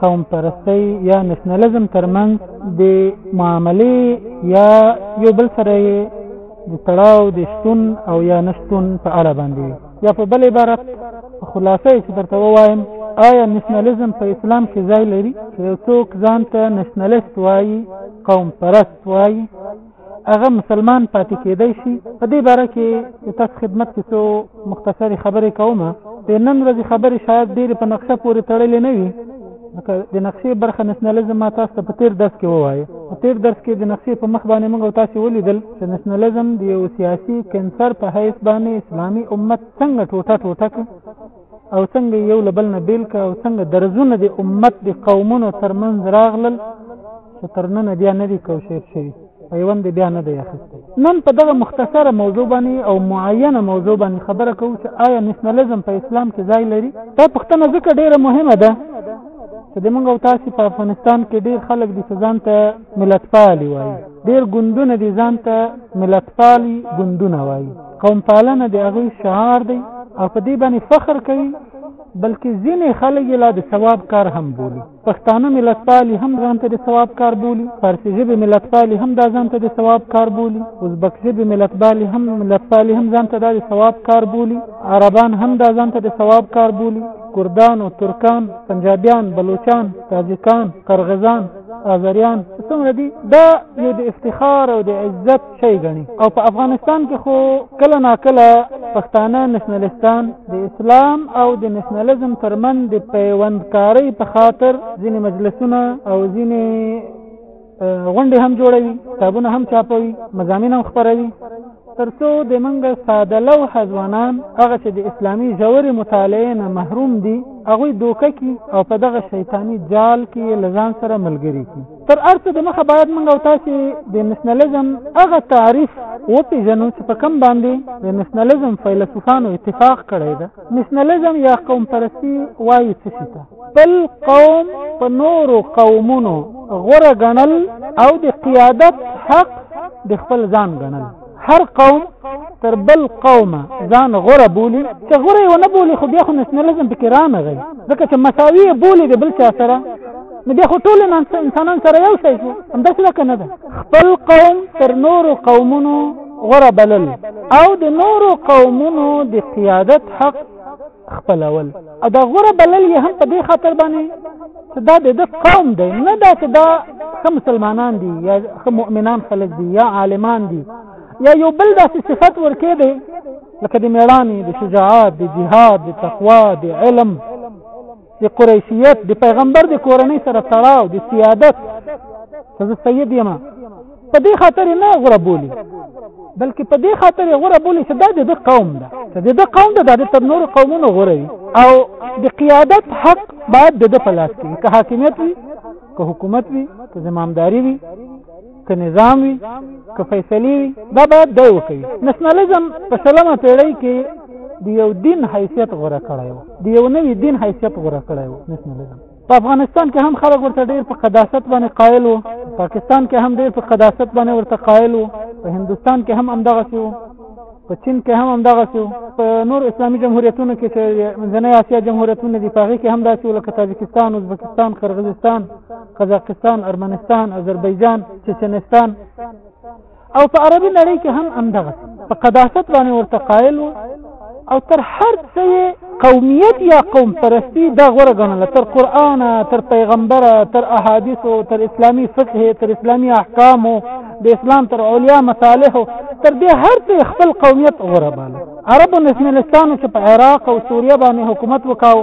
قوم پرستی یا نشنلزم ترمنځ د معاملې یا یو بل سره د تړاو د شتون او یا نشتون په اړه باندې یا په بل عبارت خلاصه چې درته ووایم آیا نشنلزم په اسلام کې ځای لري چې یو څوک ځان ته نشنلست وایي قوم پرست وایي هغه مسلمان پاتې کېدای شي په دې باره کې د تاسو خدمت کې څو مختصرې خبرې کوم د نن ورځې خبرې شاید ډېرې په نقشه پورې تړلې نه وي لکه د نقشې برخه نشنلیزم ما تاسو ته په تیر درس کې ووایه په تیر درس کې د نقشې په مخ باندې موږ تاسو ولیدل چې نشنلیزم د یو سیاسي کینسر په حیث باندې اسلامي امت څنګه ټوټه ټوټه او څنګه یو له بل نه بیل کړ او څنګه درزونه د امت د قومونو ترمنځ راغلل چې تر نن بیا نه دي کوشیر شوي پیوند بیا نه دی اخیستی نن په دغه مختصره موضوع باندې او معینه موضوع باندې خبره کوو چې آیا نشنلزم په اسلام کې ځای لري دا پوښتنه ځکه ډیره مهمه ده چې د موږ او تاسو په افغانستان کې ډیر خلک د ځان ته ملتپالي وایي ډیر ګوندونه د ځان ته ملتپالي ګوندونه وایي قوم پالنه د هغه شعار دی او په دې باندې فخر کوي بلکې ځینې خلک یې لا د ثواب کار هم بولي پښتانه ملتپالي هم ځان ته د ثواب کار بولي فارسي ژبې ملتپالي هم دا ځان ته د ثواب کار بولي ازبک ژبې ملتپالي هم ملتپالي هم ځان ته دا د ثواب کار بولي عربان هم دا ځان ته د ثواب کار بولي کردان او ترکان پنجابیان بلوچان تاجکان قرغزان آذریان څومره دي دا یو د افتخار او د عزت صحیح غني او په افغانستان کې خو کله نا کله پښتانه نشنلستان د اسلام او د نشنلزم ترمن د پیوندکارۍ په خاطر ځینې مجلسونه او ځینې غونډې هم جوړوي کتابونه هم چاپوي مزامین هم خپروي ترڅو د منګه ساده لو حزوانان هغه چې د اسلامي جوړې مطالعې نه محروم دي هغه دوکه کی او په دغه شیطانی جال کې لزان سره ملګری کی تر ارته د مخه باید موږ او تاسو د نشنلیزم هغه تعریف وپیژنو چې په کم باندې د نشنلیزم فیلسوفانو اتفاق کړی دی نشنلیزم یا قوم پرستی وایي څه شي ته خپل قوم په نورو قومونو غوره ګڼل او د قیادت حق د خپل ځان ګڼل هر قوم تر بل قوم ځان غوره بولی چې غوره ونه بولی خو بیا خو نشنلزم پکې رانغی ځکه چې مساوي بولی د بل چا سره نو بیا خو ټول انسانان سره یو شی شو همداسې لکه نه ده خپل قوم تر نورو قومونو غوره بلل او د نورو قومونو د قیادت حق خپلول او دا غوره بلل یې هم په دې خاطر باندې چې دا د قوم دی نه دا چې دا ښه مسلمانان دي یا ښه مؤمنان خلک دي یا عالمان دي یا یو بل داسې صفت ورکې دی لکه د میړانې د شجاعت د جهاد د تقوا د علم د قریشیت د پیغمبر د کورنۍ سره تړاو د سیادت چې زه سید یم په دې خاطر نه غوره بولی بلکې په دې خاطر غوره بولی چې دا د قوم ده چې د قوم ده د تر نورو قومونو غوره وي او د قیادت حق باید د په لاس کې که حاکمیت وي که حکومت وي که زمامداري وي که نظام وي که فیصلې وي دا باید دی وکوي نشنلیزم په شلمه پیړۍ کې د یو دین حیثیت غوره کړی و د یو نوي دین حیثیت غوره کړی و نشنلیزم په افغانستان کې هم خلک ورته ډېر په قداست باندې قائل وو پاکستان کې هم ډېر په قداست باندې ورته قائل وو په هندستان کې هم همدغه شو په چین کې هم همدغه شو په نور اسلامي جمهوریتونو کې چې منځنۍ اسیا جمهوریتونه دي په هغې کې هم داسې لکه تاجکستان ازبکستان قرغیزستان قزاقستان ارمنستان اذربایجان چچنستان او په عربي نړۍ کې هم همدغه په قداست باندې ورته قائل وو او تر هر څه قومیت یا قوم پرستی دا غوره ګڼله تر قرآن تر پیغمبر تر احادیث تر اسلامی فقه تر اسلامی احکام د اسلام تر اولیا مصالح تر دې هر څه خپل قومیت غوره باله عربو نسملستانو چې په عراق او سوریه باندې حکومت وکاو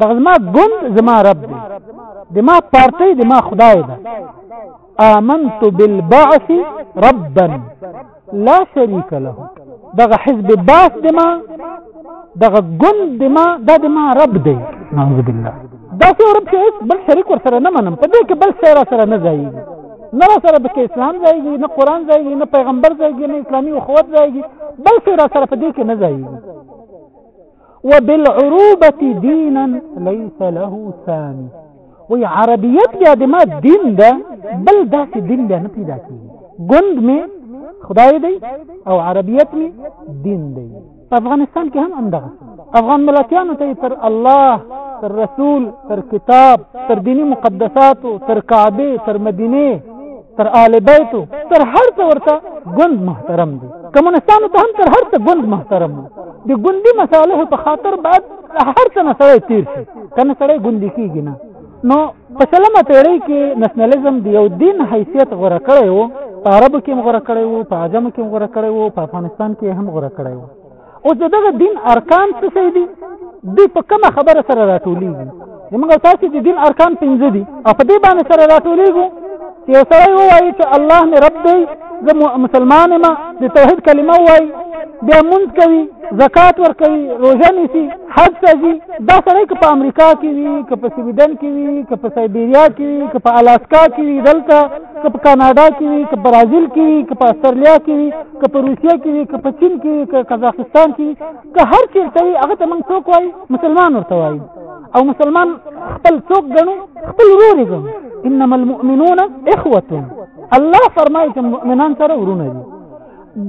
دغه زما ګوند زما رب دی د ما پارټي د ما خدای ده آمنت بالبعث ربا لا شريك له دغه حزب باس د ما دغه ګوند د ما د د ما رب دی نعوذ بالله دا چې رب چې بل شریک ور سره نه منم په دې کې بل سره سره نه ځایږي نه سره به اسلام ځایږي نه قران ځایږي نه پیغمبر ځایږي نه اسلامي اخوت ځایږي بل سره سره په دې کې نه ځایږي وبالعروبة دينا ليس له ثاني وی عربیت بیا د ما دین ده بل داسې دین بیا نه پیدا کیږي ګوند می خدای دی او عربیت می دین دی په افغانستان کې هم همدغه افغان ملتیانو ته تر الله تر رسول تر کتاب تر دینی مقدساتو تر کعبه تر مدینه تر آل بیتو تر هر څه ورته ګوند محترم دي کمونستانو ته هم تر هر څه ګوند محترم دي د ګوندي مصالحو په خاطر باید هر څه نه سړی تیر شي کنه سړی ګوندي کیږي نه نو په سلمه پیړۍ کې نشنلیزم د یو دین حیثیت غوره کړی وو په عربو کې هم غوره کړی وو په عجمو کې هم غوره کړی وو په افغانستان کې هم غوره کړی وو او دغه دین ارکان څه شي دي دوی په کومه خبره سره راټولېږي موږ تاسو د دین ارکان پنځه دي او په دې باندې سره راټولېږو چې یو سړی ووایي چې الله مې رب دی زه مسلمان یم د توحید کلمه وایي بیا مونږ کوي زکات ور کوي روزه نیسي حج ته ځي دا سړی که په امریکا کې وي که په سویډن کې وي که په سایبیریا کې وي که په الاسکا کې وي دلته که په کاناډا کې وي که برازیل کې وي که په استرالیا کې وي که په روسیه کې وي که په چین کې وي که قزاقستان کې وي که هر چېرته وي هغه ته موږ څوک وایي مسلمان ورته وایي او مسلمان خپل څوک ګڼو خپل ورور یې ګڼو انما المؤمنون اخوه الله فرمایي چې مؤمنان سره ورونه دي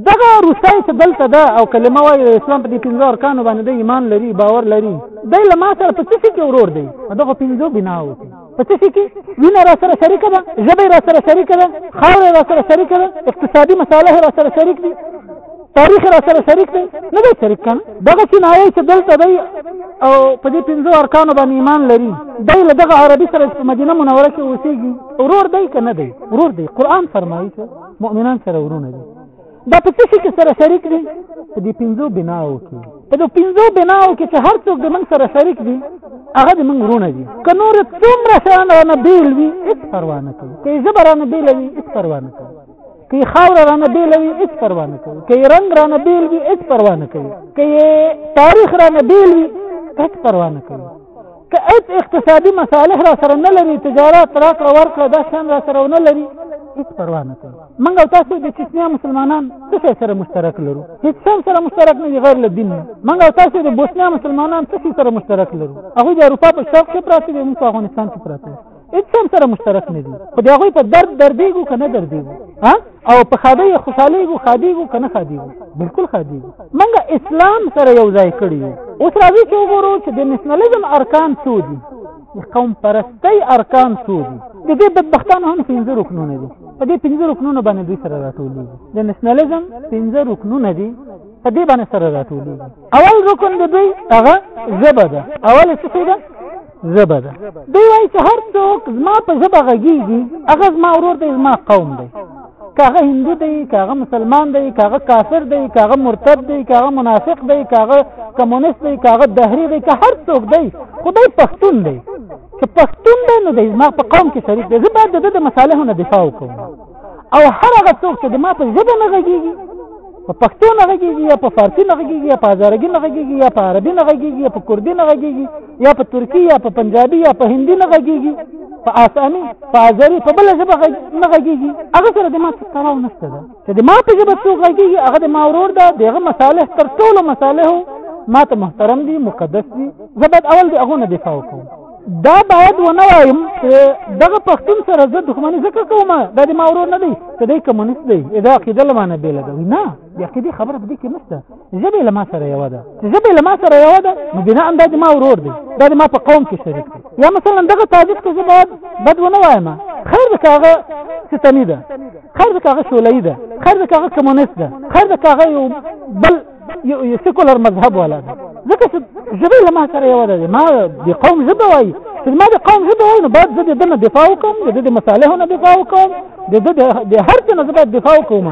دغه روسای چې دلته ده او کلمه وایي اسلام په دې پنځه ارکانو باندې د ایمان لري باور لري دی له ما سره په څه کې ورور دی دغه پنځو بنا وکړي په څه شي کې وینه را سره شریکه ده ژبه را سره شریکه ده خاوره را سره شریکه ده اقتصادي مصالح را سره شریک دي تاریخ را سره شریک دی نه دی شریک کنه دغه چینایي چې دلته دی او په دې پنځو ارکانو باندې ایمان لري دی له دغه عربي سره په مدینه منوره کې اوسېږي ورور دی که نه دی ورور دی قرآن فرمایي چې مؤمنان سره ورونه دي دا په څه کې سره شریک دي په دې پنځو بناو کې په دې پنځو بناو کې چې هر څوک د موږ سره شریک دي هغه د موږ ورونه دي که نور څومره شیان رانه بېل وي هېڅ پروا نه کوي که یې ژبه رانه بېله وي هېڅ پروا نه کوي که یې خاوره رانه بېله وي هېڅ پروا نه کوي که یې رنګ رانه بېل وي هېڅ پروا نه کوي که یې تاریخ رانه بېل وي هېڅ پروا نه کوي که هیڅ اقتصادي مصالح را سره نه لري تجارت راکړه ورکړه دا شان را سره نه لري هیڅ پروا نه کوي موږ او تاسو د چشنیا مسلمانان څه سره مشترک لرو هیڅ شی سره مشترک نه دي غیر له دین موږ او تاسو د بوسنیا مسلمانان څه سره مشترک لرو هغه د اروپا په شرق کې پراته دي موږ په افغانستان کې پراته هیڅ هم سره مشترک نه دي خو د هغوی په درد دردېږو که نه دردېږو ها او په ښادۍ خوشحالېږو ښادېږو که نه ښادېږو بلکل ښادېږو موږ اسلام سره یو ځای کړي یو اوس راځئ چې وګورو چې د نېشنلزم ارکان څو دي د قوم پرستۍ ارکان څو دي د دې بدبختانو هم پنځه رکنونه دي په دې پنځه رکنونو باندې دوی سره راټولېږي د نېشنلزم پنځه رکنونه دي په دې باندې سره راټولېږي اول رکن د دوی هغه ژبه ده اول څه ده ژبه ده دوی وایي چې هر څوک زما په ژبه غږیږي هغه زما ورور دی زما قوم دی کاغه هندو دی کاغه مسلمان دی کاغه کافر دی کاغه مرتد دی کاغه منافق دی کاغه کمونست دی کاغه دهری دی که هر څوک دی خدای پښتون دی چې پښتون دی نو دی زما په قوم کې شریک دی زه باید د ده د مصالحو نه دفاع وکړم او هر هغه څوک چې د ما په ژبه نه غږیږي په پښتو نه غږیږي یا په فارسي نه غږیږي یا په هزارګي نه غږیږي یا په عربي نه غږیږي یا په کوردي نه غږیږي یا په ترکی یا په پنجابي یا په هندي نه غږیږي په آسامي په ازري په بل ژبه نه غږیږي هغه سره د ما څه تړاو نشته ده چې د ما په ژبه څوک غږیږي هغه د ما ورور ده دغه مصالح تر ټولو مصالح ما ته محترم دي مقدس دي زه باید اول د هغو نه دفاع وکړم دا باید ونه وایم چې دغه پښتون سره زه دښمني ځکه کوم دا د ما ورور نه دی چې دی کمونیست دی دا عقیده له ما نه بېله ده نه د عقیدې خبره په دې کې نشته ژبه له ما سره یو ده چې ژبه له ما سره یو ده نو بنا دا د ما ورور دی دا د ما په قوم کې شریک دی یا مثلا دغه تاجک ته زه باید بد ونه وایم خیر د هغه ستنی ده خیر د هغه شولې ده خیر د هغه کمونیست ده خیر د هغه یو بل یو سیکولر مذهب ولا ده ځکه چې ژبه له ما سره یو ده ما د قوم ژبه وایي چې ما د قوم ژبه وایي نو باید زه د دنه دفاع وکم د د مصالحو نه دفاع وکم د د هر څه نه زه باید دفاع وکم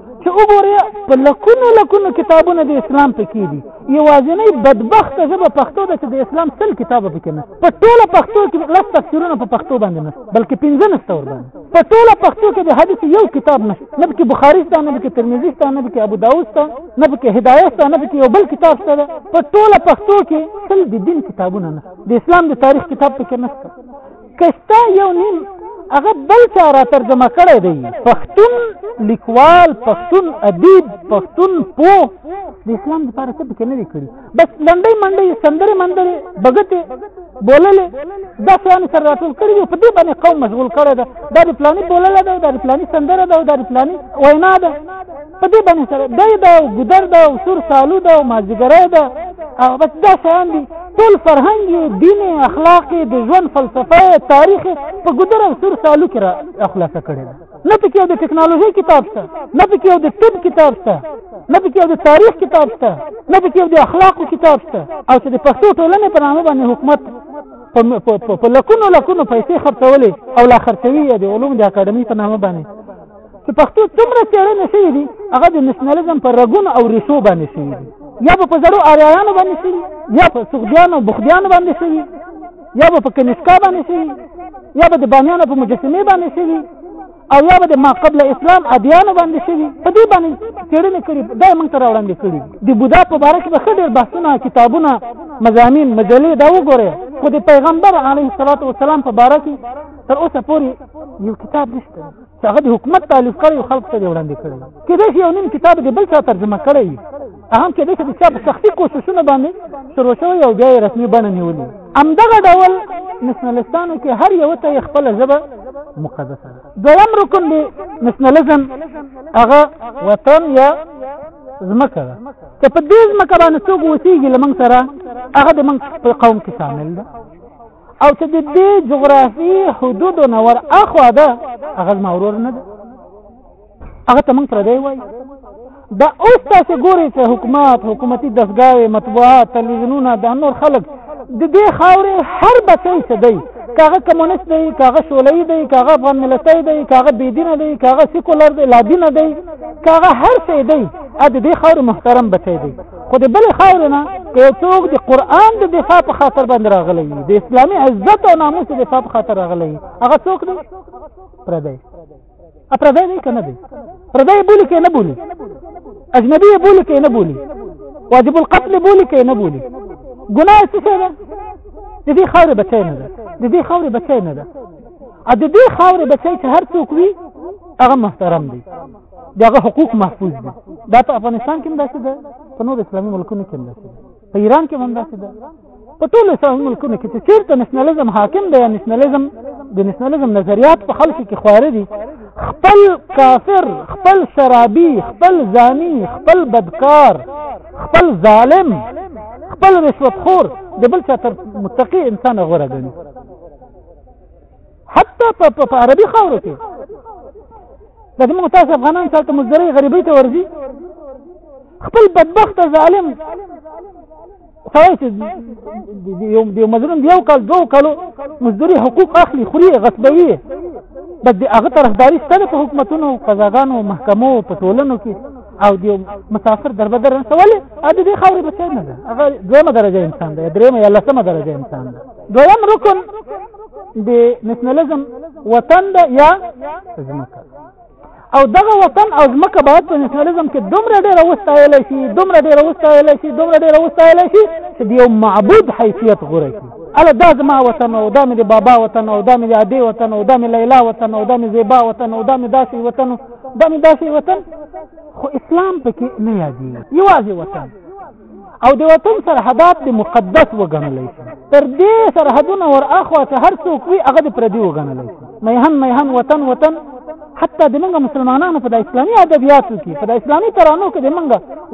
چې وګورئ په لکونو لکونو کتابونه د اسلام پکې دي یوازینی بدبخت ژبه پښتو ده چې د اسلام سل کتابه پکې نه په ټوله پښتو کې لس تفسیرونه په پښتو باندې نه بلکې پنځه نشته ور باندې په ټوله پښتو کې د حدیث یو کتاب نشته نه پکې بخاري شته نه پکې ترمذي شته نه پکې ابو داود شته نه پکې هدایه شته نه پکې یو بل کتاب شته په ټوله پښتو کې سل د دین کتابونه نه د اسلام د تاریخ کتاب پکې نشته کستا یو نیم هغه بل چا را ترجمه کړی دی پښتون لیکوال پښتون ادیب پښتون پو د اسلام لپاره څه پکې نه دی کړی بس لنډۍ منډۍ سندرې مندرې بګتې بوللې دا شیان سره راټول کړي دي په دې باندې قوم مشغول کړی ده دا د پلاني بولله ده دا د پلاني سندره ده دا د پلاني وینا ده په دې باندې سره دی دا او ګودر دا او سور سالو دا او مازیګری دا او بس دا شیان دي ټول فرهنګ یې دین یې اخلاق یې د ژوند فلسفه یې تاریخ یې په ګودر او سور سالو کې را خلاصه کړې ده نه پکې یو د ټکنالوژۍ کتاب شته نه پکې یو د طب کتاب شته نه پکې یو د تاریخ کتاب شته نه پکې یو د اخلاقو کتاب شته او چې د پښتو ټولنې په نامه باندې حکومت په لکونو لکونو پیسې خرڅولې او لا خرڅوي د علوم د اکاډمۍ په نامه باندې چې پښتو څومره څېړنې شوي دي هغه د نشنلزم په رګونو او ریښو باندې شوي دي یا به په زړو آریایانو باندې شوي یا په سغدیانو بخدیانو باندې شوي یا به په کنیسکا باندې شوي یا به د بامیانو په مجسمې باندې شوي او یا به د ما قبل اسلام ادیانو باندې شوي په دې باندې څېړنې کړي دا موږ ته راوړاندې کړي د بودا په باره کې به ښه ډېر بحثونه کتابونه مضامین مجلې دا وګورئ خو د پیغمبر علیه السلام په باره کې تر اوسه پورې یو کتاب نشته هغه د حکومت تالیف کړی او خلکو ته یې وړاندې کړی کېدای شي یو نیم کتاب د بل چا ترجمه کړی وي هم کېدای شي د چا په شخصي کوششونو باندې شروع شوی او بیا یې رسمي بڼه نیولې همدغه ډول نشنلستانو کې هر یو ته خپله ژبه مقدسه ده دویم رکن دی نشنلزم هغه وطن یا ځمکه ده که په دې ځمکه باندې څوک اوسېږي له موږ سره هغه د موږ په قوم کې شامل ده او چې د دې جغرافي حدودو نه ور اخوا ده هغه زما ورور نه ده هغه ته موږ پردی وایي دا اوس تاسو ګورئ چې حکومت حکومتي دستګاوې مطبوعات تلویزیونونه دا نور خلک د دې خاورې هر بچی څه دی کاغه کمونست دی کاغه شولې دی کاغه افغان ملتي دی کاغه بيدینه دی کاغه سیکولر دی لادینه دی کاغه هر څه دی ا دې خاور محترم بچی دی خو د بل خاور نه که څوک د قران د دفاع په خاطر باندې راغلی وي د اسلامي عزت او ناموس د دفاع په خاطر راغلی وي هغه څوک دی پردی ا پردی دی کنه دی پردی بولی کې نه بولی اجنبي بولی کې نه بولی واجب القتل بولی کې نه بولی ګناه څه ده د دې خاور بچی نه ده د دې خاور بچی نه ده ا د دې خاور بچی چې هر څوک وي هغه محترم دی دغه حقوق محفوظ دي دا په افغانستان کې هم داسې ده په نور اسلامي ملکونو کې هم داسې ده په ایران کې هم داسې ده په ټولو اسلامي ملکونو کې چې چېرته نشنلیزم حاکم دی یا نشنلیزم د نشنلیزم نظریات په خلکو کې خواره دي خپل کافر خپل شرابي خپل ځاني خپل بدکار خپل ظالم خپل رشوتخور د بل چا تر متقي انسان غوره ګڼي حتی په عربي خاورو کې دا موږ تاسو افغانان سره مزدري غریبۍ ته ورځي خپل بدبخت ظالم سړی چې یو یو مظلوم یو کال دوه کالو مزدوري حقوق اخلي خوري غصبوي بس د هغه طرفداري ستنه په حکومتونو قضاګانو محکمو په ټولنو کې او د مسافر دربدر نه سوالې ا دې خاورې بچی نه ده هغه دویمه درجه انسان ده درېمه یا لسمه درجه انسان ده دویم رکن د نشنلزم وطن ده یا ځمکه او دغه وطن او ځمکه باید په نشنلزم کې دومره ډېره وستایل شي دومره ډېره وستایل شي دومره ډېره وستایل شي چې د یو معبود حیثیت غوره کړي اله دا زما وطن او دا مې د بابا وطن او دا مې د ادې وطن او دا مې لیلا وطن او دا مې زیبا وطن او دا مې داسې وطن دا مې داسې وطن خو اسلام پکې نه یادېږي یوازې وطن او د وطن سرحدات د مقدس وګڼل شي تر دې سرحدونه ور اخوا چې هر څوک وي هغه د پردي وګڼل شي میهن میهن وطن وطن حتی د موږ مسلمانانو په د اسلامي ادبیاتو کې په د اسلامي ترانو کې د موږ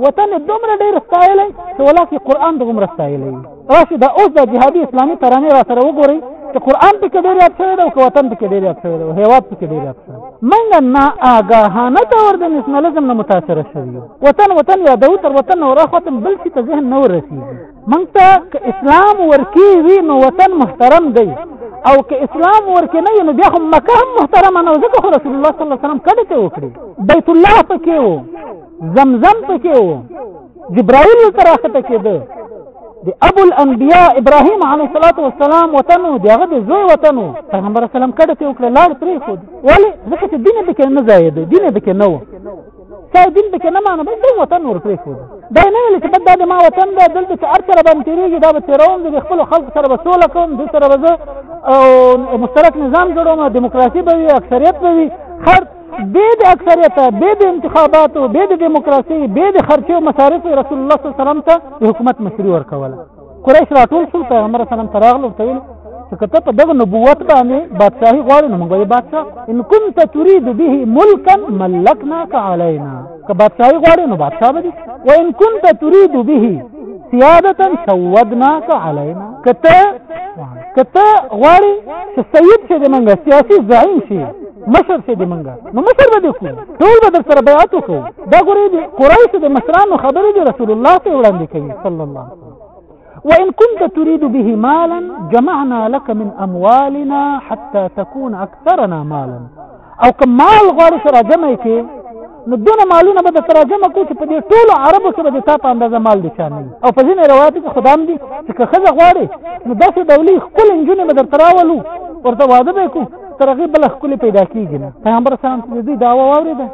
وطن دومره ډېر ستایلی چې ولاکې قرآن دومره ستایلی راشي دا اوس د جهادي اسلامي ترانې را سره وګورئ چې قرآن پکې ډېر یاد شوی دی او که وطن پکې ډېر یاد شوی دی او هېواد پکې ډېر یاد شوی موږ نا آګاهانه طور د نشنلزم نه متاثره شوي یو وطن وطن یادو تر وطن نه وراخوتم بل شي ته ذهن نه ورسېږي موږ ته که اسلام ورکی وي نو وطن محترم دی او که اسلام ورکې نه نو بیا هم مکه هم محترمه نه ځکه خو رسول الله صلی الله علیه وسلم کډه ته وکړي بیت الله پکې وو زمزم پکې وو جبرائیل ورته راخته کېده د ابو الانبیاء ابراهیم علیه الصلاۃ والسلام وطن دی هغه د زوی وطن پیغمبر اسلام کړه ته وکړه لار پرې خو ولی ځکه چې دین به کې نه ځای دی دین به کې نه و چا دین به کې نه مانه بس د وطن ور پرې خو دا نه ویل چې بد د ما وطن دا دلته چې ارتر باندې تیریږي دا به تیروم د خپل خلک سره به سوله کوم د سره به او مشترک نظام جوړوم دیموکراسي به وي اکثریت به وي هر بې د اکثریته بې د انتخاباتو بې د دیموکراسي بې د خرچې او مصارف رسول الله صلی الله علیه وسلم ته د حکومت مشري ورکوله قریش راټول شول پیغمبر سلام ته راغله ورته ویل چې که ته په دغه نبوت باندې بادشاهي غواړې نو موږ به یې بادشاه ان کنت ترید به ملکا ملکناک علینا که بادشاہي غواړي نو بادشاہ به دي وان كنت تريد به سیادتا سودناک علینا کته کته غواړي چې سید شي د منګه سیاسي زعیم شي مشر شي د منګه نو مشر به دې کوي ټول به در سره بیعت وکړي دا ګورې د قریش د مشرانو خبرې د رسول الله ته وړاندې کوي صلی الله علیه وسلم وإن كنت تريد به مالا جمعنا لك من أموالنا حتى تكون أكثرنا مالا او که مال غواړې سره جمع کې نو دونه مالونه به تر جمع کو چې په دې ټولو عربو کې به د تا په اندازه مال دي چانه او په ځینې روایت کې خدام دي چې که خزه غواړي نو داسې دولي خپل انجونې به در تراولو ورته واده به کو تر هغه بل خپل پیدا کیږي پیغمبر سلام دې دعوه واوري ده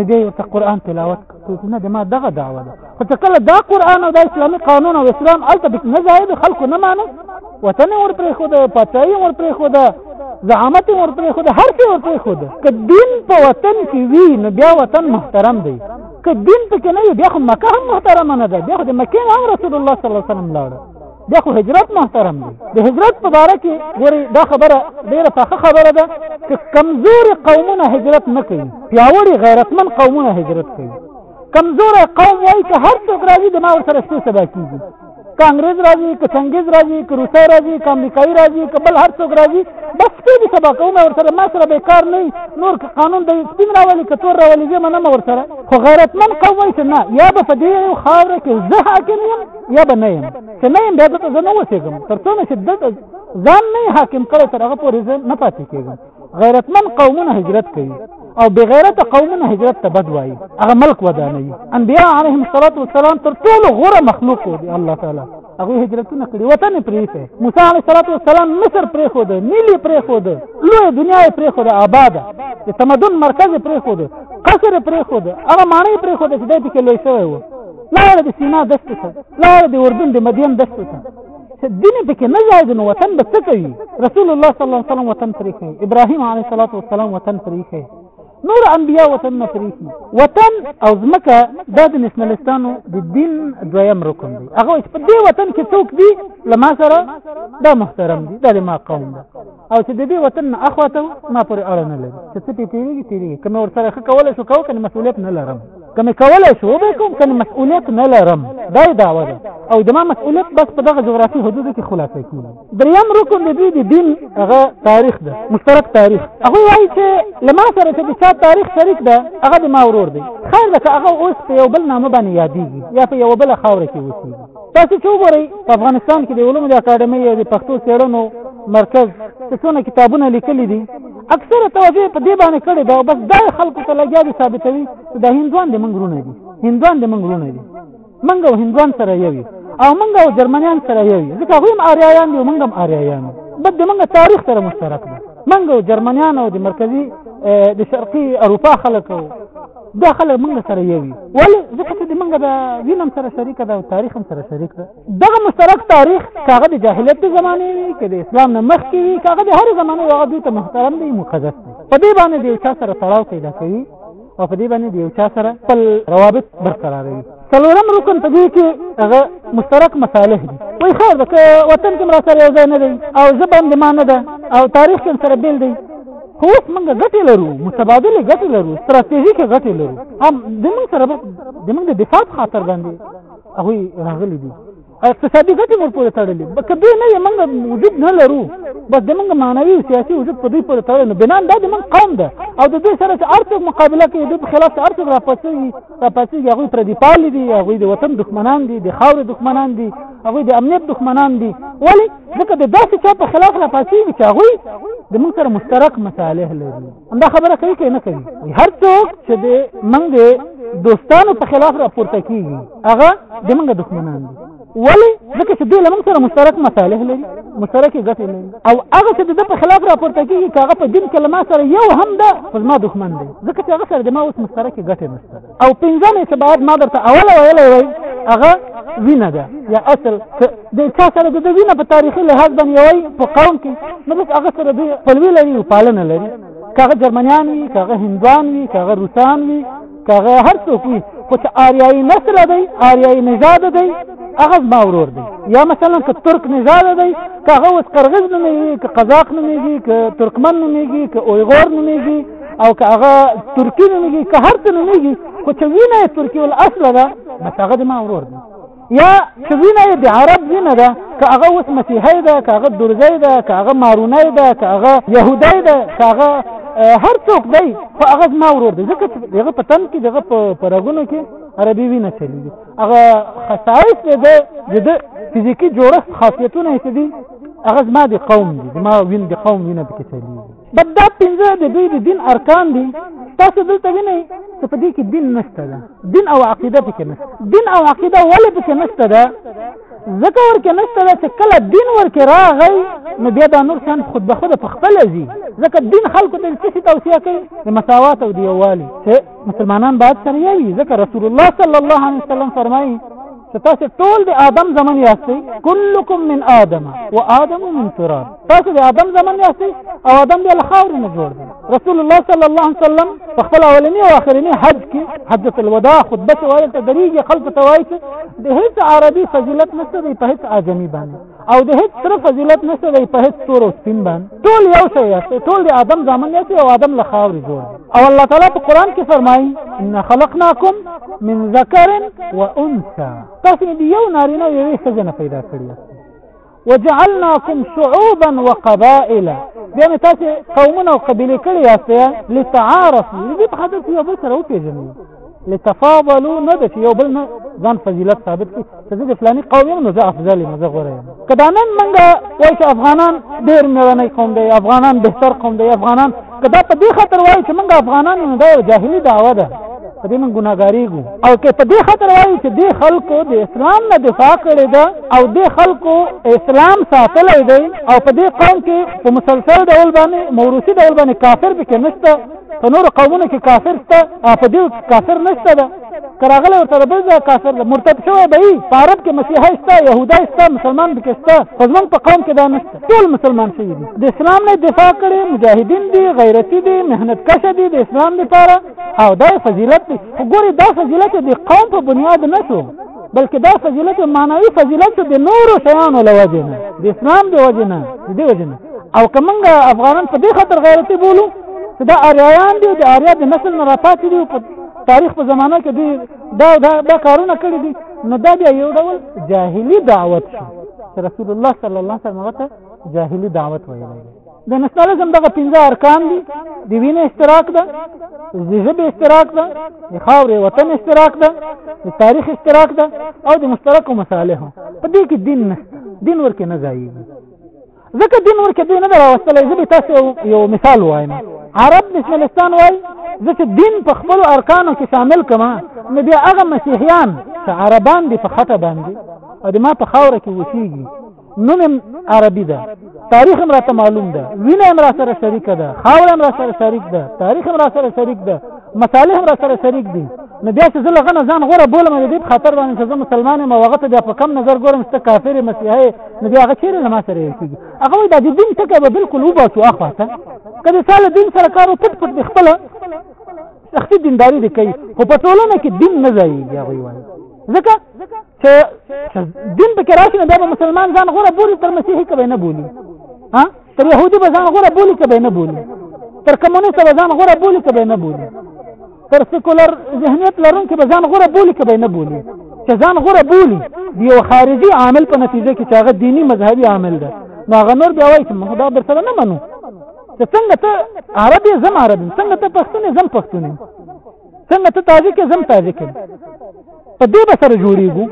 نبی ورته قران تلاوت نه د ما دغه دعوه ده خو چې کله دا قرآن او دا اسلامي قانون او اسلام هلته پکې نه ځای د خلکو نه مانه وطن یې ورپرېښوده پاچاهي یې ورپرېښوده زعامت یې ورپرېښوده هر څه یې ورپرېښوده که دین په وطن کې وي نو بیا وطن محترم دی که دین پکې نه وي بیا خو مکه هم محترمه نه ده بیا خو د مکې هم رسول الله صلی الله علیه وسلم لاړه دا خو هجرت محترم دی د هجرت په باره کې ګوري دا خبره ډیره پخه خبره ده چې کمزوري قومونه هجرت نه کوي پیاوړي غیرتمن قومونه هجرت کوي کمزوره قوم وایي چې هر څوک راځي د ما ورسره څه سبا کیږي که انګريز راځي که څنګهیز راځي که روسي راځي که امریکایي راځي که بل هر څوک راځي بس کې دي سبا کوم ورسره ما سره به کار نه نور که قانون د سپین راولي که تور راولي زه منم ورسره خو غیرتمن قوم وایي چې نه یا به په دې خاوره کې زه حاکم یم یا به نه یم چې نه یم بیا دلته زه نه اوسېږم تر څو مې چې دلته ځان نه حاکم کړی تر هغه پورې زه نه پاتې کېږم غیرتمن قومونه هجرت کوي او بغیرت قومونه هجرت ته بد وایي هغه ملک ودانوي انبیا علیهم الصلاة والسلام تر ټولو غوره مخلوق دی الله تعالی هغه هجرتونه کړی وطن پریخه موسی علیه الصلاة والسلام مصر پریخو ده نیلی پریخو ده لوی دنیا پریخو ده آباد د تمدن مرکز پریخو ده قصر پریخو ده هغه معنی پریخو ده چې دای پکې لوی شوی و لاړه د سینا دښتو ته لاړه د اردن د مدین دښتو ته چې دین پکې نه ځای نو وطن به څه کوي رسول الله صلی الله علیه وسلم وطن پرې کوي ابراهیم علیه الصلاۃ والسلام وطن پرې کوي نور انبیا وطن نه پرې کوي وطن او ځمکه د دین اسلامستانو د دین دویم رکن دی هغه په دې وطن کې څوک دی لما سره دا محترم دی دا ما قوم دی او چې د دې وطن نه اخواته ما پورې اړه نه لري چې څه پې تېرېږي تېرېږي که مې ورسره ښه کولی شو کوه که مسؤلیت نه لرم که مې کولی شو وبه کوم که مسؤلیت نه لرم دا یې دعوه ده او زما مسؤلیت بس په دغه جغرافي حدودو کې خلاصه کېږي دریم رکن د دوی د دین هغه تاریخ ده مشترک تاریخ هغوی وایي چې له ما سره چې د چا تاریخ شریک ده هغه د ما ورور دی خیر ده که هغه اوس په یو بل نامه باندې یادېږي یا په یوه بله خاوره کې اوسېږي تاسو چې وګورئ په افغانستان کې د علومو د اکاډمۍ او د پښتو څېړنو مرکز چې څونه کتابونه لیکلي دي اکثره توجه په دې باندې کړې ده او بس دا خلکو ته لګیا دي ثابتوي چې دا هندوان د موږ رونه دي هندوان د موږ رونه دي موږ او هندوان سره یو او موږ او جرمنیان سره یو ځکه هغوی هم آریایان دي او موږ هم آریایان یو بس د موږ تاریخ سره مشترک ده موږ او جرمنیان او د مرکزي د شرقي اروپا خلک دا خلک موږ سره یو وي ولې ځکه چې د موږ د وینم سره شریک ده او تاریخ هم سره شریک ده دغه مشترک تاریخ هغه د جاهلیت د زمانه وي که د اسلام نه مخکې وي هغه د هر زمانه هغه دوی ته محترم دی مقدس دی په دې باندې د یو چا سره تړاو پیدا کوي او په دې باندې د یو چا سره خپل روابط برقراروي څلورم رکن په دې کې هغه مشترک مصالح دي وای خیر ده که وطن کې مرا سره یو ځای نه دی او زه باندې ما نه ده او تاریخ کې سره بیل دی خو اوس موږ ګټې لرو متبادلې ګټې لرو ستراتیژیکې ګټې لرو هم زموږ سره زموږ د دفاع خاطر باندې هغوی راغلي دي اقتصادي ګټې مور پورې تړلې که دوی نه یې موږ وجود نه لرو بس د موږ معنوي او سیاسي وجود په دوی پورې تړلی نو بنا دا د موږ قوم ده او د دوی سره چې هر څوک مقابله کوي دوی په خلاف چې هر څوک راپاڅېږي راپاڅېږي هغوی پردي پالي دي هغوی د وطن دښمنان دي د خاورې دښمنان دي هغوی د امنیت دښمنان دي ولې ځکه د داسې چا په خلاف راپاڅېږي چې هغوی د موږ سره مشترک مصالح لري همدا خبره کوي که نه کوي هر څوک چې د موږ د دوستانو په خلاف راپورته کېږي هغه د موږ دښمنان دي ولې ځکه چې دوی له موږ سره مشترک مصالح لري مشترکې ګټې لري او هغه چې د ده په خلاف راپورته کېږي که هغه په دین کې له ما سره یو هم ده خو زما دښمن دی ځکه چې هغه سره د ما اوس مشترکې ګټې نشته او پنځمه څه باید ما درته اول ویلې وای هغه وینه ده یا اصل د چا سره د وینه په تاریخي لحاظ باندې وای په قوم کې نو بس هغه سره دی خپلوي لري او پالنه لري کاغه جرمنیان وي کاغه هندوان وي کاغه روسان وي کاغه هر څوک وي خو چې آریایي نسل دی آریایي نژاد دی هغه ما ورور دی یا مثلا که ترک نژاد دی که هغه اوس قرغز نومېږي که قزاق نومېږي که ترکمن نومېږي که اویغور نومېږي او که هغه ترکی نومېږي که هر څه نومېږي خو چې وینه یې ترکی الاصله ده بس هغه زما ورور دی یا چې وینه یې د عرب وینه ده که هغه اوس مسیحی ده که هغه درزی ده که هغه مارونی ده که هغه یهودی ده که هغه هر څوک دی خو هغه زما ورور دی ځکه چې دغه په تن کې دغه په رګونو کې عربي وینه چلیږي هغه خصایص یې ده چې د فزیکي جوړښت خاصیتونه یې دي هغه زما د قوم دي زما وین د قوم وینه پکې چلیږي بد دا پنځه د دوی د دین ارکان دي تاسو دلته وینئ چې په دې کې دین نشته ده دین او عقیده پکې نشته دین او عقیده ولې پکې نشته ده ځکه ورکې نشته ده چې کله دین ورکې راغی نو بیا دا نور شان خود به خود په خپل ځي ځکه دین خلکو ته څه توصیه کوي د مساوات او دیوالي چې مسلمانان باید سره یوي ځکه رسول الله صلی الله علیه وسلم فرمایي چې تاسو ټول د آدم زمن یاستئ کلکم من آدم و آدم من تراب تاسو د آدم زمن یاستئ او آدم د الخاور نه جوړ دی رسول الله صلی الله علیه وسلم په خپل اولنی او اخرنی حج کې حجۃ الوداع خطبه وایي ته دریږي خلق ته وایي چې د هیڅ عربي فضیلت نشته په هیڅ اعجمي باندې او د هیڅ سره فضیلت نشته دی په هیڅ تور او سپین باندې ټول یو شی یاست ټول د آدم زامن یاست او آدم له خاورې جوړ او الله تعالی په قرآن کې فرمایي ان خلقناکم من ذکر و انثى تاسو د یو نارینه او یوې ښځې نه پیدا کړی وجعلناكم شعوبا وقبائل بیا مې تاسو قومونه او قبیلې کړې یاست لتعارفوا دې په خاطر چې یو بل سره وپېژنئ لتفاضلو نه د یو بل نه ځان فضیلت ثابت کی چې د فلانی قوم نو زه افضل یم زه غوړه یم کدا نن منګه وای چې افغانان ډیر مېړنی قوم دی افغانان بهتر قوم دی افغانان کدا په دې خاطر وای چې منګه افغانان نو دا جاهلی دعوه ده په دې من ګناګاریږو او که په دې خاطر وای چې د خلکو د اسلام نه دفاع کړي ده او د خلکو اسلام ساتلی دی او په دې قوم کې په مسلسل ډول باندې موروثي ډول باندې کافر به کې نشته په نور قومونو کې کافر شته او په دې کافر نشته ده کراغله ورته د بل ځای کافر ده مرتد شوی به وي په عرب کې مسیحای شته یهودای شته مسلمان پکې شته خو زمونږ په قوم کې دا نشته ټول مسلمان شوي دي د اسلام نه دفاع کړي مجاهدین دي غیرتي دي محنت کشه دي د اسلام لپاره او دا فضیلت دی خو ګورې دا فضیلت د قوم په بنیاد نه شو بلکې دا فضیلت معنوي فضیلت د نورو شیانو له وجې نه د اسلام د وجې نه د دې وجې نه او که موږ افغانان په دې خاطر غیرتي بولو چې دا آریایان دي د آریا د نسل نه راپاتې دي په تاریخ په زمانه کې دوی دا دا, دا کارونه کړي دي نو دا بیا یو ډول جاهلی دعوت شو چې رسول الله صلی الله علیه وسلم ته جاهلی دعوت ویل د نسنالزم دغه پنځه ارکان دي د وینې اشتراک ده د ژبې اشتراک ده د خاورې وطن اشتراک ده د تاریخ اشتراک ده او د مشترکو مصالحو په دې کې دین نه دین ورکې نه ځایږي ځکه دین ورکه دوی نه راوستلی زه به تاسو یو مثال وایم عرب نشنلستان وای زه چې دین په خپل ارکانو کې شامل کما نو بیا هغه مسیحیان چې عربان دي په خټه باندې او د ما په خاوره کې وسیږي نوم عربي ده تاریخ هم راته معلوم ده وینه هم را سره شریک ده خاور هم را سره شریک ده تاریخ هم را سره شریک ده مصالح هم را سره شریک دي نو بیا چې زه لغنه ځان غوره بولم د دې خاطر باندې چې زه مسلمان یم او هغه ته بیا په کم نظر ګورم چې کافر مسیحي نو بیا هغه چیرې له ما سره یو کېږي هغه وایي دا د دین ټکی به بلکل وباسو اخوا ته که د چا له دین سره کار پټ پټ د خپله سختي دینداري دې کوي خو په ټولنه کې دین نه ځایږي هغوی وایي ځکه چې دین پکې راشي نو بیا به مسلمان ځان غوره بولي تر مسیحي که به نه بولي ها تر يهودي به ځان غوره بولي که به نه بولي تر کمونیست به ځان غوره بولي که به نه بولي تر سیکولر ذهنیت لرونکي به ځان غوره بولي که به نه بولي چې ځان غوره بولي د یو خارجي عامل په نتیجه کې چې هغه دیني مذهبي عامل ده نو هغه نور بیا وایي چې موږ دا درسره نه منو چې څنګه ته عرب یې زم عرب یم څنګه ته پښتون یې زم پښتون یم څنګه ته تاجک زم تاجک په دې به سره جوړیږو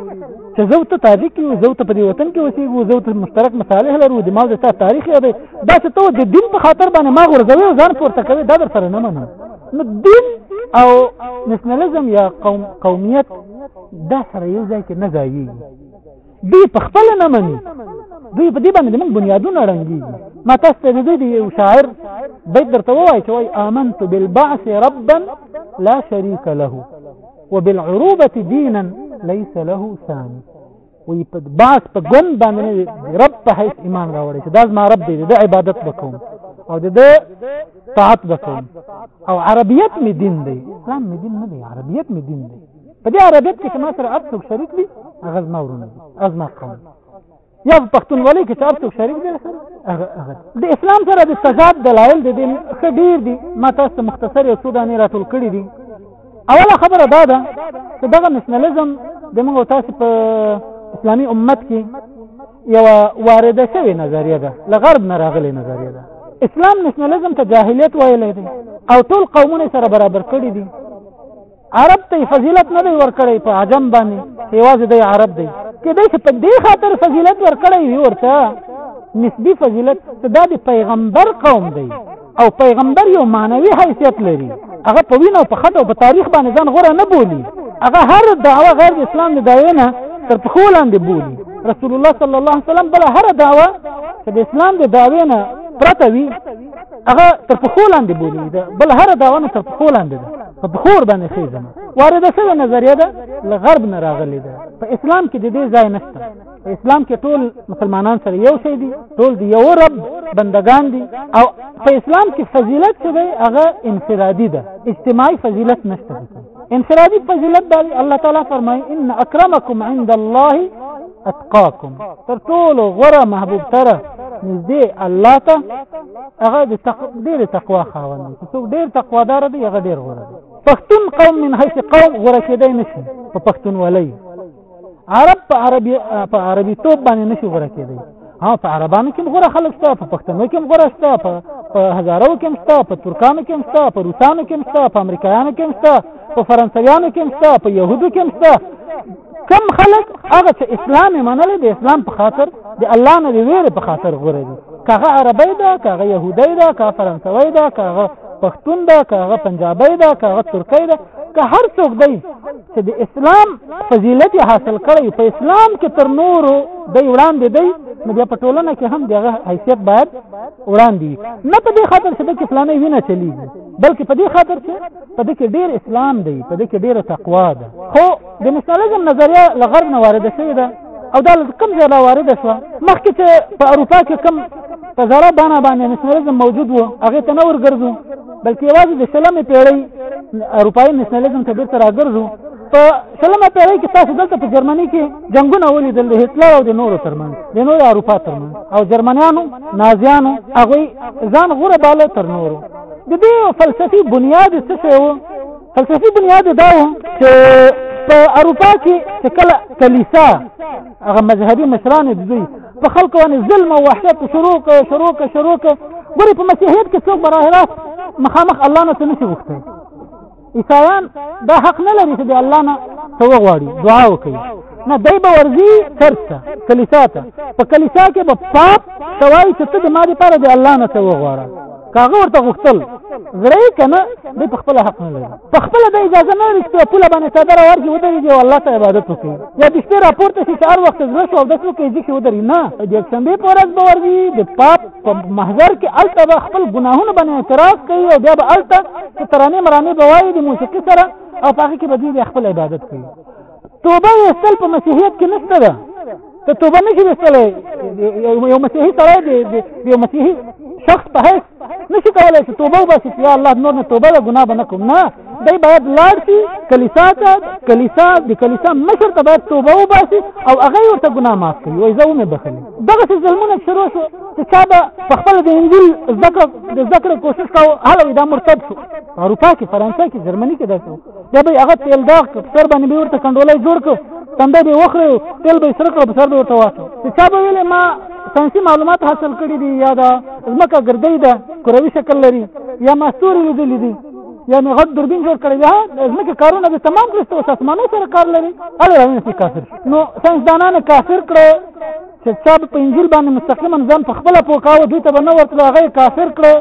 چې زه ته تاجک یو زه ته په دې وطن کې اوسېږو زه ته مشترک مصالح لرو د مال د تاسو تاریخ یاد دا چې ته د دین په خاطر باندې ما غورځوي او ځان پورته کوي دا در سره نه منم نو دین او نشنلیزم یا قوم قومیت دا سره یو ځای کې نه ځایږي دوی په خپل نه مني دوی په دې باندې موږ بنیادونه ړنګي ما تاسو ته دوی دی یو شاعر بیت درته وایي چې وایي آمنت بالبعث ربا لا شريك له وبالعروبة دينا ليس له ثاني وي په بعث په ګون باندې رب په هیڅ ایمان راوړي چې دا زما رب دی د عبادت وکوم او د طاعت وکوم او عربیت می دین دی اسلام می دین نه دی عربیت می دین دی په دې عربیت کې چې ما سره هر څوک شریک دي هغه زما ورونه دي او زما قوم یا په پښتونولۍ کې چې هر څوک شریک دی سره هغه هغه د اسلام سره د تضاد دلایل د دې ښه ډیر دي ما تاسو ته مختصر یو څو دانې راټول کړي دي اوله خبره دا ده چې دغه نشنلیزم د موږ تاسو په اسلامي امت کې یو وارده شوی نظریه ده له غرب نه راغلی نظریه ده اسلام نشنلیزم ته جاهلیت ویلی دی او ټول قومونه سره برابر کړي دي عرب ته فضیلت نه دی ورکړی په عجم باندې یوازې دی عرب دی کې دی چې په دې خاطر فضیلت ورکړی وي ورته نسبی فضیلت دا د پیغمبر قوم دی او پیغمبر یو معنوي حیثیت لري هغه په وینو په خټو په تاریخ باندې ځان غوره نه بولی هغه هر دعوه غیر اسلام د دعوی نه تر پښو لاندې بولی رسول الله صلی الله علیه وسلم بل هر دعوه چې د اسلام د دعوی نه پرته وي هغه تر پښو لاندې بولی بل هر دعوه نه تر پښو لاندې ده په بخور باندې خېزم وارده څه نظریه ده له غرب نه راغلي ده په اسلام کې د دې ځای نشته په اسلام کې ټول مسلمانان سره یو شی دي ټول دی یو رب بندگان دي او په اسلام کې فضیلت څه دی هغه انفرادي ده اجتماعي فضیلت نشته انفرادي فضیلت دی الله تعالی فرمایي ان اکرمکم عند الله اتقاکم تر ټولو غوره محبوب تر نږدې الله ته هغه د تق... ډېر تقوا خاوند دی څوک ډېر تقوادار دی هغه ډېر غوره دی پښتون قوم من حيث قوم غوره کېدای نشي په پښتونولۍ عرب په عربي په عربي توپ باندې نشي غوره کېدای ها په عربانو کې غوړه خلک شته په پښتنو کې غوړه شته په په هزارو کې شته په ترکانو کې شته په روسانو کې شته په امریکایانو کې شته په فرانسویانو کې شته په يهودو کې شته کم خلک هغه چې اسلام منل د اسلام په خاطر د الله نه دی ویره په خاطر غوړه دي کاغه عربی ده کاغه يهودی ده کاغه فرانسوی ده کاغه پښتون ده کاغه پنجابی ده کاغه ترکی ده که هر څوک دی چې د اسلام فضیلت حاصل کړی په اسلام کې تر نورو د وړاندې دی نو بیا په ټولنه کې هم دغه حیثیت باید وړاندې وي نه په دې خاطر چې د فلانه وینه چلیږي بلکې په دې خاطر چې په دې کې ډیر اسلام دی په دې کې ډیره تقوا ده خو د نشنلیزم نظریه لغرب نه وارده شوې ده او دا کوم ځای را وارد شو مخکې چې په اروپا کې کوم په زړه باندې باندې نشنلیزم موجود وو هغه ته نور ګرځو بلکې یوازې د شلمې پیړۍ اروپאי نشنلیزم ته بیرته راګرځو په شلمه پیړۍ کې تاسو دلته په جرمني کې جنگونه ولیدل د هټلر او د نورو ترمنځ د نورو اروپا ترمنځ او جرمنیانو نازیانو هغوی ځان غوره باله تر نورو د دې فلسفي بنیاد څه شی و فلسفي بنیاد دا و چې په اروپا کې چې کله کلیسا هغه مذهبي مشران دوی په خلکو باندې ظلم او وحشت شروع کړ شروع کړ شروع کړ ګوري په مسیحیت کې څوک براه راست مخامخ الله نه څه نشي غوښتي عیسایان دا حق نه لري چې د الله نه څه وغواړي دعا وکړي نه دی به ورځي چرچ ته کلیسا ته په کلیسا کې به پاپ ته وایي چې ته د ما دپاره د الله نه څه وغواړه کاغه ورته غوښتل زړه یې کنه دی په خپل حق نه لري په خپل د اجازه نه لري چې پوله باندې صدر ورګي ودرېږي او الله ته عبادت وکړي یا د شپې راپورته شي سهار وخت زړه شو او د څو کې ځکه ودرې نه د یکشنبې په ورځ به ورګي د پاپ په محضر کې الته به خپل ګناهونه باندې اعتراف کوي او بیا به الته ترانه مرانه بوایي د موسیقي سره او په هغه کې به دوی خپل عبادت کوي توبه ویستل په مسیحیت کې نشته ده ته توبه نه شي ویستلی یو مسیحي سړی دی یو مسیحي شخص په حیث نه شي کولی چې توبه وباسي چې یا الله نور نه توبه ده ګناه به نه کوم نه دی باید لاړ شي کلیسا ته کلیسا د کلیسا مشر ته باید توبه وباسي او هغه یې ورته ګناه معاف کوي وایي زه ومې بخلي دغسې ظلمونه شروع شو چې چا به په خپله د انجیل زده کړه د زده کړې کوشش کاوه هله دا مرتد شو اروپا کې فرانسه کې جرمني کې داسې بیا به هغه تیل داغ کړ سر باندې به ورته کنډولای جوړ کړ تنده به وخره تیل به سره کړ سر به ورته واچو چې چا به ویلې ما ساينسي معلومات حاصل کړي دي یا دا ځمکه ګردۍ ده کروي شکل لري یا ما ستوري لیدلي دي یا مې غټ دوربین جوړ کړی دا ځمکې کارونه به تمام کړي ستاسو اسمانو سره کار لري اړه نه کافر نو ساينسدانانو کافر کړو چې چا به په انجیل باندې مستقیما ځان په خپله پوه کاوه دوی ته به نه ورتلو هغه یې کافر کړو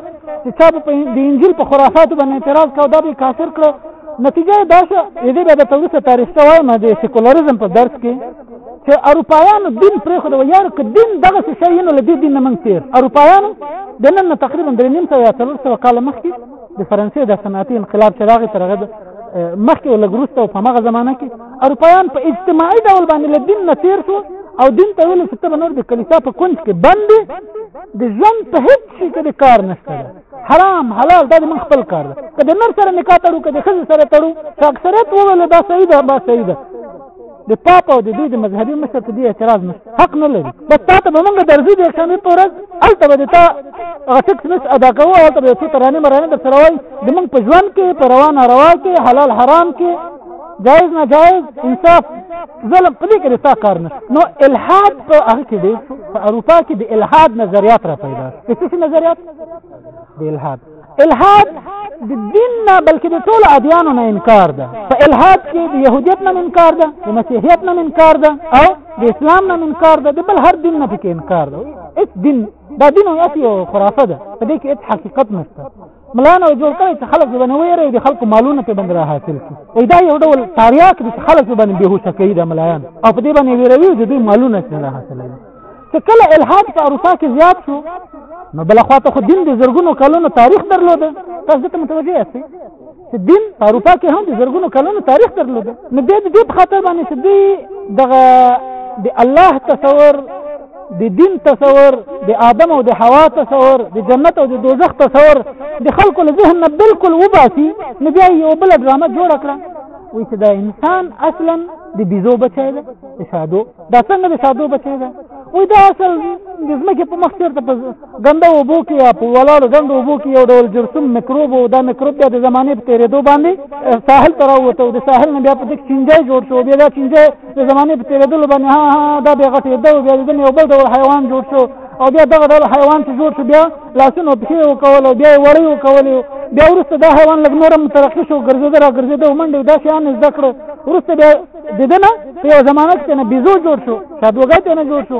چې چا به د انجیل په خرافاتو باندې اعتراض کاوه دا به یې کافر کړو نتیجه یې دا شوه یې دې بیا درته وروسته تاریخ ته وایم د سیکولریزم په درس کې چې اروپایانو دین پرېښوده وه یاره که دین دغسې شی یې نو له دې دین نه موږ تېر اروپایانو د نن نه تقریبا درې نیم سوه یا څلور سوه کاله مخکې د فرانسې د صنعتي انقلاب چې راغی تر هغه مخکې لږ وروسته په هغه زمانه کې اروپایان په اجتماعي ډول باندې له دین نه تېر شو او دین ته ویل چې ته به نور د کلیسا په کونج کې بند د ژوند په هېڅ شي کې د کار نشته حرام حلال دا د من خپل کار ده که د نر سره نکاح تړو که د ښځې سره تړو که اکثریت وویل دا صحیح ده با صحیح ده د پاپ او د دوی د مذهبي مشر په دې اعتراض نه حق نه لري بس تا ته به موږ درځو د یکشنبې په ورځ هلته به د تا هغه ټکس مس ادا کوو هلته به یو څو ترانې مرانې در سره وایي د موږ په ژوند کې په روا ناروا کې حلال حرام کې جایز نه جایز انصاف ظلم په دې کې رسا کار نه نو الحاد په هغه کې دی په اروپا کې د الحاد نظریات را پیدا شو څه نظریات د الحاد الحاد د دین نه بلکې د ټولو ادیانو نه انکار ده په الحاد کې د يهودیت نه انکار ده د مسیحیت نه انکار ده او د اسلام نه انکار ده د بل هر دین نه پکې انکار ده هیڅ دین دا دین یو اسی خرافه ده په دې کې هیڅ حقیقت نشته ملانه جوړ کړي چې خلک باندې ویری د خلکو مالونه په بندره حاصل کړي وای دا یو ډول تاریاک دي خلک باندې بهوشه کوي د ملایان او په دې باندې ویروي چې دوی مالونه څنګه حاصلوي چې کله الحاد په اروپا کې زیات شو نو بل خو ته خو دین د زرګونو کلونو تاریخ درلود تاسو ته متوجه یاست چې دین په اروپا کې هم د زرګونو کلونو تاریخ درلود نو د دې په خاطر باندې چې دی دغه د الله تصور د دین تصور د آدم او د حوا تصور د جنت او د دوزخ تصور د خلکو له ذهن نه بالکل وباسي نو بیا یو بل ډرامه جوړه کړه وایي چې دا انسان اصلا د بیزو بچی دی د شادو دا څنګه د سادو بچی ده وای دا اصل د ځمکې په مخ چېرته په ګنده اوبو کې یا په ولاړو ګندو اوبو کې یو ډول جرثوم میکروب او دا میکروب بیا د زمانې په تېرېدو باندې ساحل ته راووته او د ساحل نه بیا په دې چینجی جوړ شو بیا دا چینجی د زمانې په تېرېدلو باندې ها ها دا بیا غټېده او بیا د ځینې یو بل ډول حیوان جوړ شو او بیا دغه ډول حیوان چې جوړ شو بیا لاسونه پښې وکول او بیا یې وړۍ وکولې بیا وروسته دا حیوان لږ نور هم ترقي شو ګرځېده را ګرځېده او منډې دا شیان یې زده کړه وروسته بیا د دنه په یو زمانه کې نه بيزو جوړ شو شادوګا ته نه جوړ شو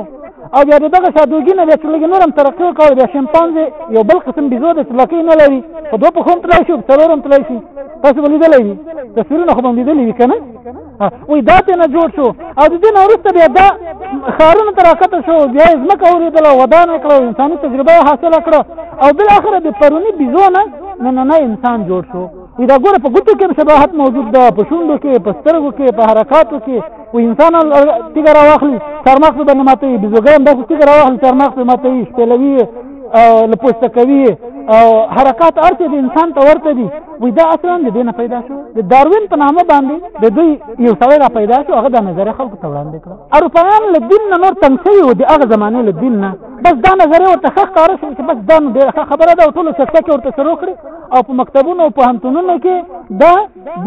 او بیا دغه شادوګي نه بیا چې لږ نورم ترقي وکړ بیا شمپانزي یو بل قسم بيزو د تلقي نه لري په دوه پخوم تلای شو څلورم تلای شي تاسو ولې دلای تصویرونه خو باندې دلې کنه وې دا ته نه جوړ شو او د دې نه ورسته بیا دا خارونه تر اخته شو بیا ځمکه ورېدله ودان کړو انساني تجربه حاصله کړو او بل اخر د پرونی بيزو نه نه نه انسان جوړ شو وی دا ګوره په ګوتو کې شباهت موجود ده په شوندو کې په سترګو کې په حرکاتو کې و انسان تیګه راواخلي سرمخ به نه ماتوي بزوګان داسې تیګه راواخلي سرمخ به ماتوي شپېلوي او له پوسته کوي او حرکات ارته د انسان ته ورته دي وی دا اصلا د دینه پیدا شو د داروین په نامه باندې د دوی یو سړی را پیدا شو هغه د نظر خلکو ته وړاندې کړ اروپایان له دین نه نور تنګ شوي و د هغه زمانې له دین نه بس دا نظر ورته ښه ښکاره شو چې بس دا نو ډېره ښه خبره ده او ټولو سکته کې ورته سره وکړي او په مکتبونو او پوهنتونونو کې د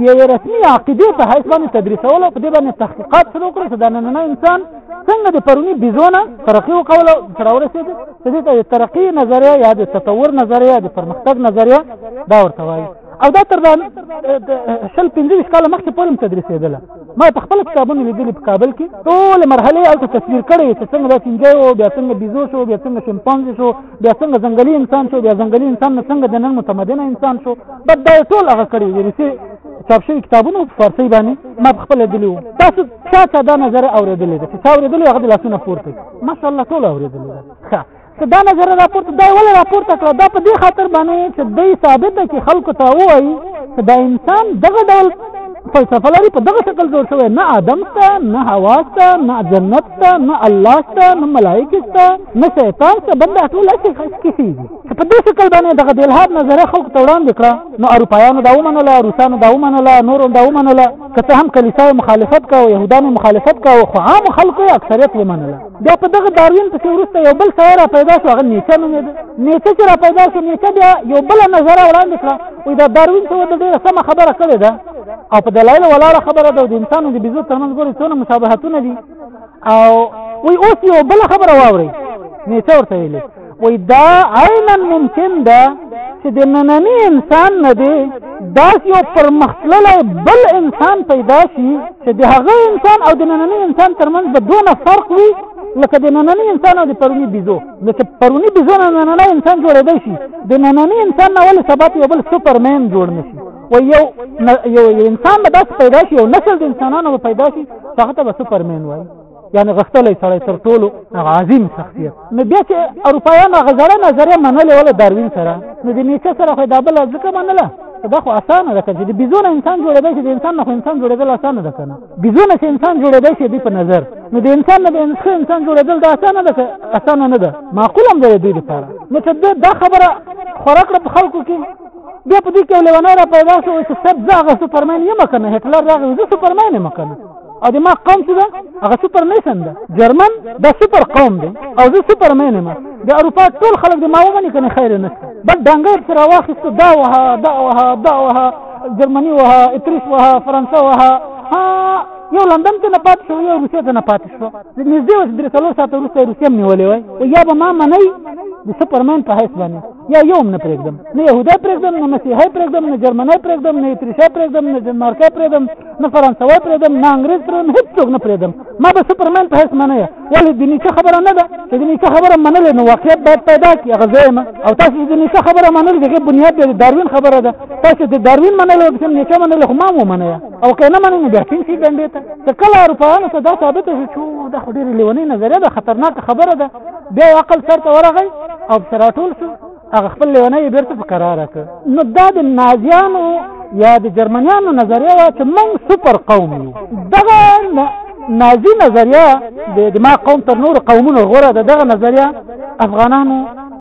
یوې رسمي عقیدې په حیث باندې تدریسول او په دې باندې تحقیقات شروع کړل چې دا نننی انسان څنګه د پروني بیزونه ترقي وکوله سره ورسېد چې دې ته د ترقي نظریه یا د تطور نظریه د پرمختګ نظریه دا ورته وایي او دا تر شل پنځه کاله مخکې پورې هم تدریسېدله ما په خپل کتابونو لیدلي په کابل کې ټول مرحله هلته تصویر کړې چې څنګه دا چینجی و بیا څنګه بیزو شو بیا څنګه شمپانزي شو بیا څنګه ځنګلي انسان شو بیا ځنګلي انسان نه څنګه د نن متمدن انسان شو بد دا ټول هغه کړی دی رسې چاپ شوی کتابونه په فارسی باندې ما په خپل دلی وو تاسو چا چا دا نظر اوریدلی دی چې چا اوریدلی هغه د لاسونه پورته ماشاءالله ټول اوریدلی دی ښه ته دا نظر راپورته دا ول راپورته کړه دا په دې خاطر باندې چې دوی ثابته کې خلکو ته وایي چې دا انسان دغه ډول فلسفه لري په دغه شکل جوړ شوی نه آدم شته نه حوا شته نه جنت شته نه الله شته نه ملایکې شته نه شیطان شته بنده ټول هسې کیسې دي چې په دې شکل باندې دغه د الحاد نظریه خلکو ته وړاندې کړه نو اروپایانو دا ومنله روسانو دا ومنله نورو دا ومنله که څه هم کلیساو مخالفت کوو یهودانو مخالفت کوو خو عامو خلکو یې اکثریت ومنله بیا په دغه داروین پسې وروسته یو بل سړی را پیدا شو هغه نیچه نومېده نیچه چې را پیدا شو نیچه بیا یو بله نظره وړاندې کړه وایي دا داروین چې وده ډېره سمه خبره کړې ده او په دلایلو ولاړه خبره ده د انسانو د بیزو ترمنځ ګوري څونه مشابهتونه دي او وایي اوس یو بله خبره واورئ نیچه ورته ویلې وای دا عینا ممکن ده چې د نننی انسان نه دی داس یو پرمختللی بل انسان پیدا شي چې د هغه انسان او د نننی انسان ترمنځ به دونه فرق وي لکه د نننی انسان او د پرونی بیزو لکه پرونی بیزو نه نننی انسان جوړېدای شي د نننی انسان نه ولې سبا یو بل سپرمن جوړ نه شي و یو یو انسان به داسې پیدا شي یو نسل د انسانانو به پیدا شي هغه ته به سپرمن وایي یعنی غختلې سړی تر ټولو عظیم شخصیت نو بیا چې اروپایانو هغه زړه نظریه منلې ولا داروین سره نو د نیچه سره خو دا بل ځکه منله دا خو اسانه ده چې د بيزونه انسان جوړېدای شي د انسان نه خو انسان جوړېدل اسانه ده کنه بيزونه چې انسان جوړېدای شي دی په نظر نو د انسان نه د انسان جوړېدل دا اسانه ده اسانه نه ده معقول هم دی لپاره نو چې دا خبره خوراک په خلکو کې بیا په دې کې لیوانای را پیدا شو چې سب زاغه سپرمن یې مکنه هټلر راغی زه سپرمن یې مکنه او د ما قوم څه ده هغه سپر میسن ده جرمن دا سپر قوم دی او زه سپر مین یم د اروپا ټول خلک د ما ومني کنه خیر نه بس ډنګر سره واخیست دا وه دا وه دا وه جرمني وه اتریش وه فرانسه وه ها یو لندن ته نه پاتې شو یو روسیې ته نه پاتې شو نږدې اوس درې څلور ساعته وروسته روسیه هم نیولې وای او یا به ما منئ د سپرمین په حیث باندې یا یو هم نه پرېږدم نه یهودا پرېږدم نه مسیحا پرېږدم نه جرمنا پرېږدم نه اتریشا پرېږدم نه ډنمارکا پرېږدم نه فرانسوا پرېږدم نه انګرېز پرېږدم هیڅ څوک نه پرېږدم ما به سپرمن په حیث منی ولې د نیچه خبره نه ده چې د نیچه خبره منل نو واقعیت باید پیدا کړي هغه ځای ما او تاسو د نیچه خبره منل دغه بنیاد د داروین خبره ده تاسو د داروین منل او د نیچه منل خو ما مو منی او که نه منی بیا ټینګ شي ګنډې ته ته کله اروپایانو ته دا ثابت شو چې دا خو ډېرې لیونۍ نظریه ده خطرناکه خبره ده بیا عقل سر ته ورغی او په راټول سو هغه خپل لیونه یې بیرته په قرار کړ نو دا د نازیانو یا د جرمنیانو نظریه وه چې موږ سپر قوم یو دغه نازی نظریه د ما قوم تر نور قومونو غوره ده دغه نظریه افغانانو